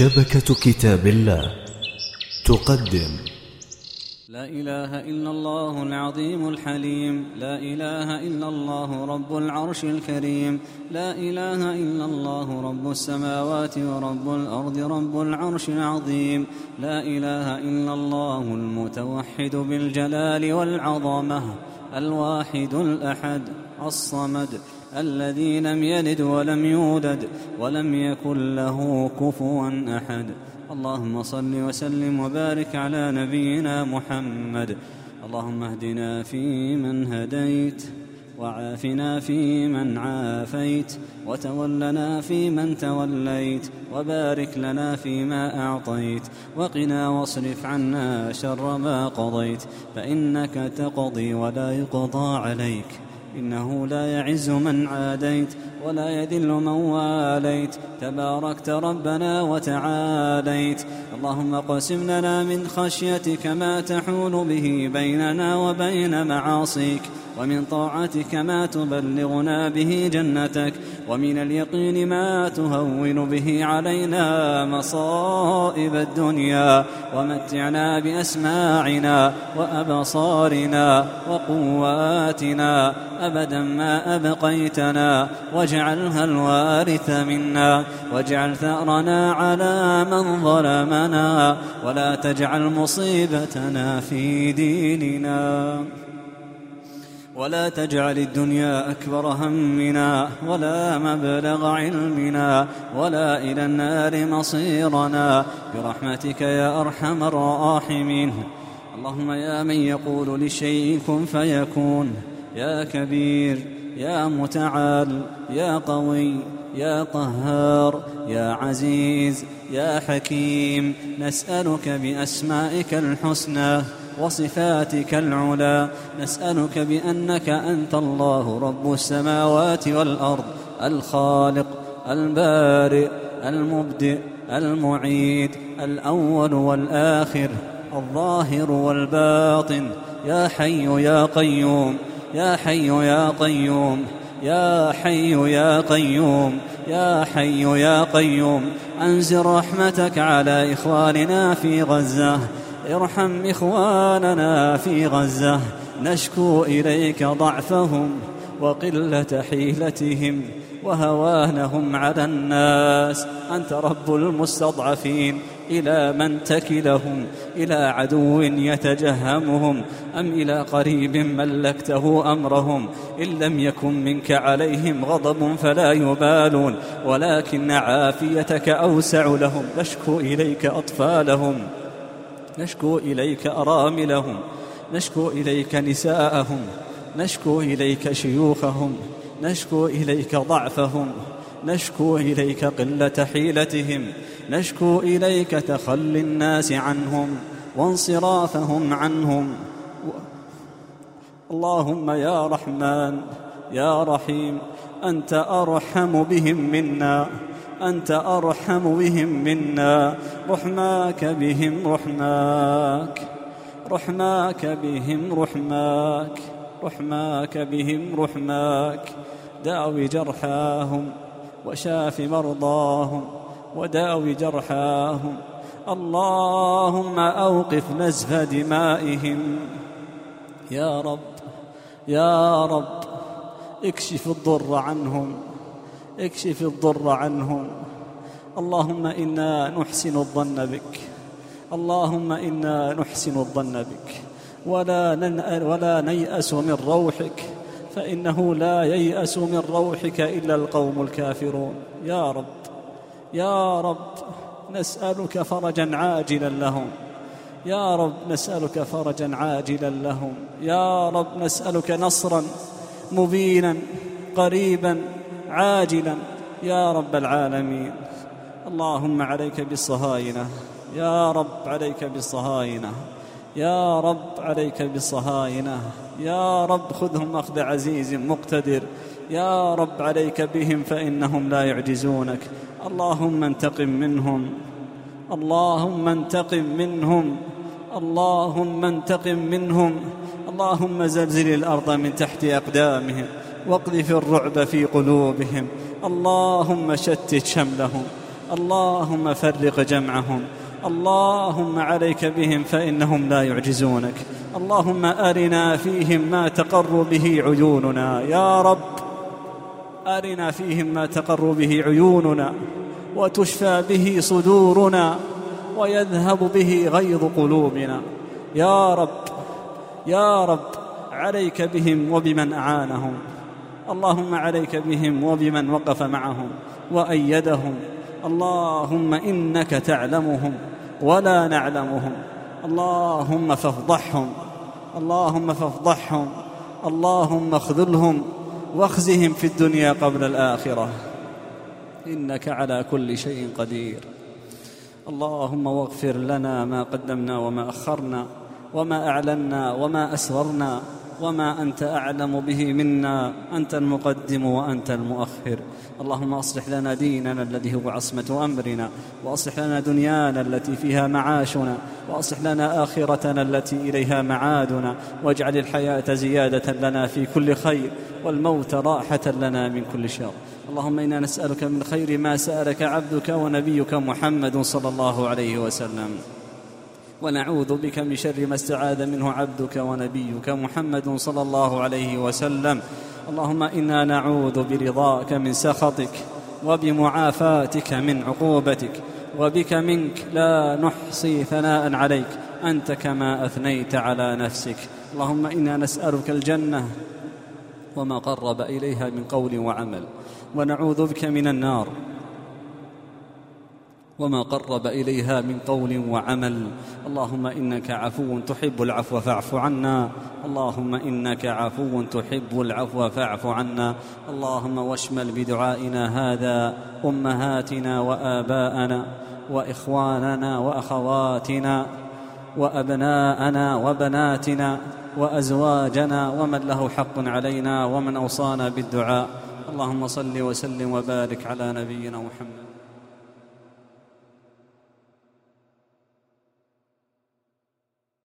شبكة كتاب الله تقدم. لا إله إلا الله العظيم الحليم. لا إله إلا الله رب العرش الكريم. لا إله إلا الله رب السماوات ورب الأرض رب العرش العظيم. لا إله إلا الله المتوحد بالجلال والعظمة الواحد الأحد الصمد. الذي لم يلد ولم يولد ولم يكن له كفوا أحد. اللهم صل وسلم وبارك على نبينا محمد. اللهم اهدنا فيمن هديت وعافنا فيمن عافيت وتولنا فيمن توليت وبارك لنا فيما أعطيت وقنا واصرف عنا شر ما قضيت فإنك تقضي ولا يقضى عليك. إنه لا يعز من عاديت ولا يذل من واليت. تباركت ربنا وتعاليت. اللهم اقسم لنا من خشيتك ما تحول به بيننا وبين معاصيك. ومن طاعتك ما تبلغنا به جنتك ومن اليقين ما تهون به علينا مصائب الدنيا. ومتعنا بأسماعنا وأبصارنا وقواتنا أبدا ما أبقيتنا. واجعلها الوارث منا واجعل ثأرنا على من ظلمنا ولا تجعل مصيبتنا في ديننا. ولا تجعل الدنيا أكبر همنا ولا مبلغ علمنا ولا إلى النار مصيرنا. برحمتك يا أرحم الراحمين. اللهم يا من يقول للشيء كن فيكون. يا كبير يا متعال يا قوي يا قهار يا عزيز يا حكيم. نسألك بأسمائك الحسنى. وصفاتك العلى نسألك بأنك أنت الله رب السماوات والأرض الخالق البارئ المبدئ المعيد الأول والآخر الظاهر والباطن. يا حي يا قيوم يا حي يا قيوم يا حي يا قيوم يا حي يا قيوم. أنزل رحمتك على إخواننا في غزة. ارحم إخواننا في غزة. نشكو إليك ضعفهم وقلة حيلتهم وهوانهم على الناس. أنت رب المستضعفين إلى من تكلهم؟ إلى عدو يتجهمهم؟ أم إلى قريب ملكته أمرهم؟ إن لم يكن منك عليهم غضب فلا يبالون. ولكن عافيتك أوسع لهم. نشكو إليك أطفالهم. نشكو إليك أراملهم نشكو إليك نساءهم نشكو إليك شيوخهم نشكو إليك ضعفهم نشكو إليك قلة حيلتهم نشكو إليك تخلي الناس عنهم وانصرافهم عنهم. اللهم يا رحمن يا رحيم أنت أرحم بهم منا. أنت أرحم بهم منا. رحماك بهم رحماك. رحماك بهم رحماك. رحماك بهم رحماك. داوي جرحاهم وشاف مرضاهم. وداوي جرحاهم. اللهم أوقف نزف دمائهم يا رب يا رب اكشف الضر عنهم. اكشف الضر عنهم. اللهم إنا نحسن الظن بك. اللهم إنا نحسن الظن بك. ولا ننأل ولا نيأس من روحك. فإنه لا ييأس من روحك إلا القوم الكافرون. يا رب. يا رب. نسألك فرجا عاجلا لهم. يا رب. نسألك فرجا عاجلا لهم. يا رب. نسألك نصرا مبينا قريبا عاجلا. يا رب العالمين. اللهم عليك بالصهاينة. يا رب عليك بالصهاينة. يا رب عليك بالصهاينة. يا رب خذهم أخذ عزيز مقتدر. يا رب عليك بهم فإنهم لا يعجزونك. اللهم انتقم منهم. اللهم انتقم منهم. اللهم انتقم منهم. اللهم زلزل الأرض من تحت أقدامهم. واقذف الرعب في قلوبهم. اللهم شتت شملهم. اللهم فرق جمعهم. اللهم عليك بهم فإنهم لا يعجزونك. اللهم أرنا فيهم ما تقر به عيوننا. يا رب أرنا فيهم ما تقر به عيوننا. وتشفى به صدورنا. ويذهب به غيظ قلوبنا. يا رب يا رب عليك بهم وبمن أعانهم. اللهم عليك بهم وبمن وقف معهم وأيدهم. اللهم إنك تعلمهم ولا نعلمهم. اللهم فافضحهم. اللهم فافضحهم. اللهم اخذلهم واخزهم في الدنيا قبل الآخرة. إنك على كل شيء قدير. اللهم واغفر لنا ما قدمنا وما أخرنا وما أعلنا وما أسررنا. وما أنت أعلم به منا. أنت المقدم وأنت المؤخر. اللهم أصلح لنا ديننا الذي هو عصمة أمرنا وأصلح لنا دنيانا التي فيها معاشنا وأصلح لنا آخرتنا التي إليها معادنا واجعل الحياة زيادة لنا في كل خير والموت راحة لنا من كل شر. اللهم إنا نسألك من خير ما سألك عبدك ونبيك محمد صلى الله عليه وسلم. ونعوذ بك من شر ما استعاذ منه عبدك ونبيك محمد صلى الله عليه وسلم. اللهم إنا نعوذ برضاك من سخطك وبمعافاتك من عقوبتك وبك منك لا نحصي ثناء عليك. أنت كما أثنيت على نفسك. اللهم إنا نسألك الجنة وما قرب إليها من قول وعمل. ونعوذ بك من النار وما قرب إليها من قول وعمل. اللهم إنك عفو تحب العفو فاعف عنا. اللهم إنك عفو تحب العفو فاعف عنا. اللهم واشمل بدعائنا هذا أمهاتنا وآباءنا وإخواننا وأخواتنا وأبناءنا وبناتنا وأزواجنا ومن له حق علينا ومن أوصانا بالدعاء. اللهم صل وسلم وبارك على نبينا محمد.